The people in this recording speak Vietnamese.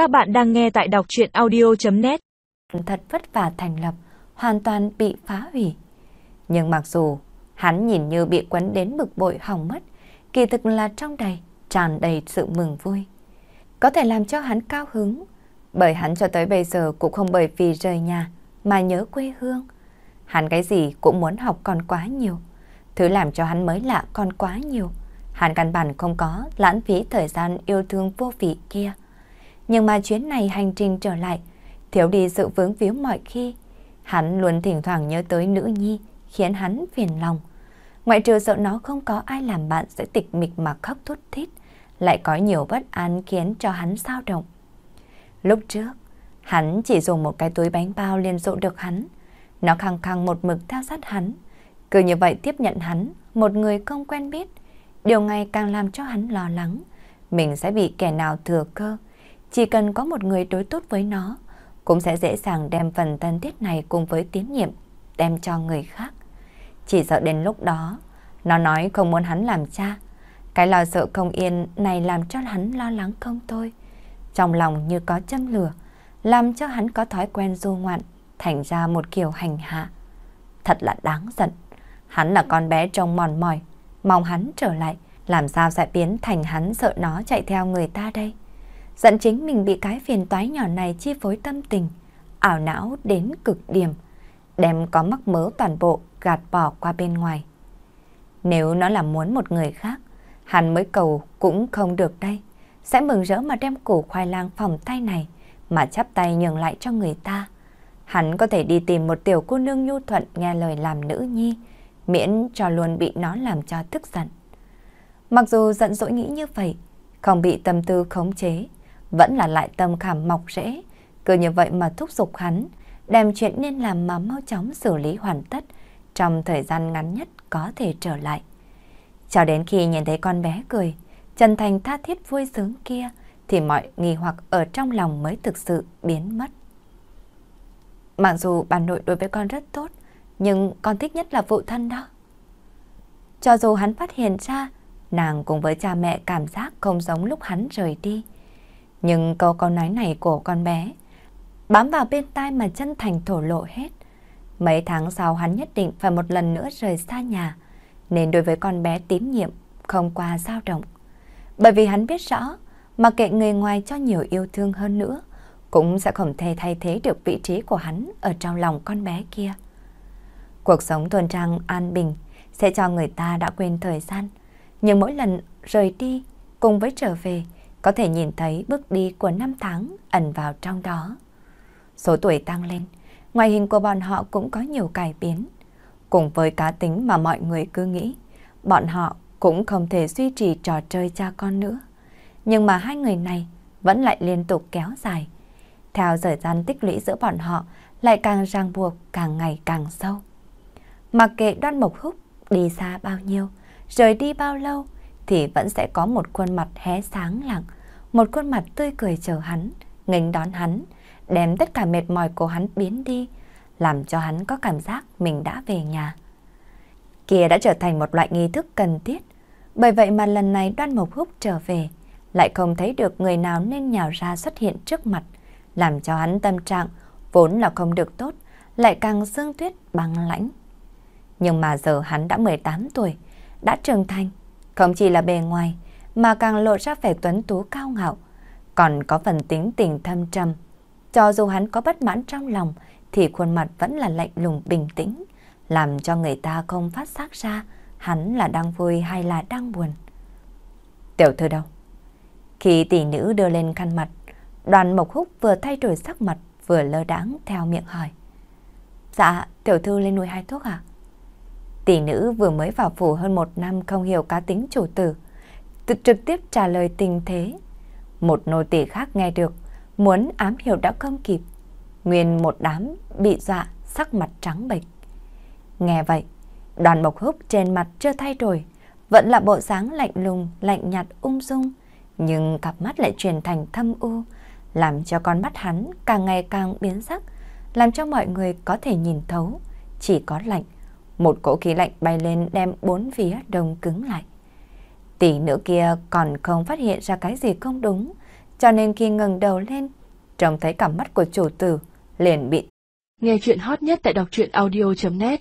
Các bạn đang nghe tại đọc chuyện audio.net Thật vất vả thành lập, hoàn toàn bị phá hủy. Nhưng mặc dù hắn nhìn như bị quấn đến bực bội hỏng mất, kỳ thực là trong đầy, tràn đầy sự mừng vui. Có thể làm cho hắn cao hứng, bởi hắn cho tới bây giờ cũng không bởi vì rời nhà mà nhớ quê hương. Hắn cái gì cũng muốn học còn quá nhiều, thứ làm cho hắn mới lạ còn quá nhiều. Hắn căn bản không có lãng phí thời gian yêu thương vô vị kia. Nhưng mà chuyến này hành trình trở lại, thiếu đi sự vướng víu mọi khi. Hắn luôn thỉnh thoảng nhớ tới nữ nhi, khiến hắn phiền lòng. Ngoại trừ sợ nó không có ai làm bạn sẽ tịch mịch mà khóc thút thít, lại có nhiều bất an khiến cho hắn sao động. Lúc trước, hắn chỉ dùng một cái túi bánh bao liền dụ được hắn. Nó khăng khăng một mực theo sát hắn. Cứ như vậy tiếp nhận hắn, một người không quen biết. Điều này càng làm cho hắn lo lắng. Mình sẽ bị kẻ nào thừa cơ. Chỉ cần có một người đối tốt với nó, cũng sẽ dễ dàng đem phần thân thiết này cùng với tín nhiệm đem cho người khác. Chỉ sợ đến lúc đó, nó nói không muốn hắn làm cha. Cái lo sợ không yên này làm cho hắn lo lắng không thôi. Trong lòng như có châm lửa, làm cho hắn có thói quen du ngoạn, thành ra một kiểu hành hạ. Thật là đáng giận. Hắn là con bé trông mòn mỏi, mong hắn trở lại, làm sao sẽ biến thành hắn sợ nó chạy theo người ta đây. Giận chính mình bị cái phiền toái nhỏ này chi phối tâm tình, ảo não đến cực điểm, đem có mắc mớ toàn bộ gạt bỏ qua bên ngoài. Nếu nó là muốn một người khác, hắn mới cầu cũng không được đây, sẽ mừng rỡ mà đem củ khoai lang phòng tay này mà chắp tay nhường lại cho người ta. Hắn có thể đi tìm một tiểu cô nương nhu thuận nghe lời làm nữ nhi, miễn cho luôn bị nó làm cho tức giận. Mặc dù giận dỗi nghĩ như vậy, không bị tâm tư khống chế, vẫn là lại tâm khảm mọc rễ, cứ như vậy mà thúc giục hắn, đem chuyện nên làm mà mau chóng xử lý hoàn tất trong thời gian ngắn nhất có thể trở lại. Cho đến khi nhìn thấy con bé cười, chân thành tha thiết vui sướng kia, thì mọi nghi hoặc ở trong lòng mới thực sự biến mất. Mặc dù bà nội đối với con rất tốt, nhưng con thích nhất là phụ thân đó. Cho dù hắn phát hiện ra, nàng cùng với cha mẹ cảm giác không giống lúc hắn rời đi. Nhưng câu câu nói này của con bé bám vào bên tai mà chân thành thổ lộ hết. Mấy tháng sau hắn nhất định phải một lần nữa rời xa nhà, nên đối với con bé tín nhiệm không qua dao động. Bởi vì hắn biết rõ, mà kệ người ngoài cho nhiều yêu thương hơn nữa, cũng sẽ không thể thay thế được vị trí của hắn ở trong lòng con bé kia. Cuộc sống thuần trang an bình sẽ cho người ta đã quên thời gian, nhưng mỗi lần rời đi cùng với trở về có thể nhìn thấy bước đi của năm tháng ẩn vào trong đó. Số tuổi tăng lên, ngoại hình của bọn họ cũng có nhiều cải biến. Cùng với cá tính mà mọi người cứ nghĩ, bọn họ cũng không thể duy trì trò chơi cha con nữa. Nhưng mà hai người này vẫn lại liên tục kéo dài. Theo thời gian tích lũy giữa bọn họ lại càng ràng buộc càng ngày càng sâu. Mặc kệ đoan mộc húc đi xa bao nhiêu, rời đi bao lâu, thì vẫn sẽ có một khuôn mặt hé sáng lặng, một khuôn mặt tươi cười chờ hắn, nghênh đón hắn, đem tất cả mệt mỏi của hắn biến đi, làm cho hắn có cảm giác mình đã về nhà. Kia đã trở thành một loại nghi thức cần thiết, bởi vậy mà lần này đoan mộc húc trở về, lại không thấy được người nào nên nhào ra xuất hiện trước mặt, làm cho hắn tâm trạng vốn là không được tốt, lại càng sương tuyết băng lãnh. Nhưng mà giờ hắn đã 18 tuổi, đã trưởng thành, không chỉ là bề ngoài, mà càng lộ ra vẻ tuấn tú cao ngạo, còn có phần tính tình thâm trầm. Cho dù hắn có bất mãn trong lòng, thì khuôn mặt vẫn là lạnh lùng bình tĩnh, làm cho người ta không phát giác ra hắn là đang vui hay là đang buồn. Tiểu thư đâu? Khi tỷ nữ đưa lên khăn mặt, đoàn mộc húc vừa thay đổi sắc mặt vừa lơ đãng theo miệng hỏi. Dạ, tiểu thư lên nuôi hai thuốc à? Tỷ nữ vừa mới vào phủ hơn một năm không hiểu cá tính chủ tử, trực tiếp trả lời tình thế. Một nô tỳ khác nghe được, muốn ám hiểu đã không kịp. Nguyên một đám bị dọa, sắc mặt trắng bệch. Nghe vậy, đoàn mộc húc trên mặt chưa thay đổi, vẫn là bộ dáng lạnh lùng, lạnh nhạt ung dung, nhưng cặp mắt lại chuyển thành thâm u, làm cho con mắt hắn càng ngày càng biến sắc, làm cho mọi người có thể nhìn thấu, chỉ có lạnh. Một cỗ khí lạnh bay lên đem bốn phía đông cứng lại. Tỷ nữ kia còn không phát hiện ra cái gì không đúng, cho nên khi ngẩng đầu lên, trông thấy cả mắt của chủ tử liền bị. Nghe chuyện hot nhất tại đọc truyện audio.net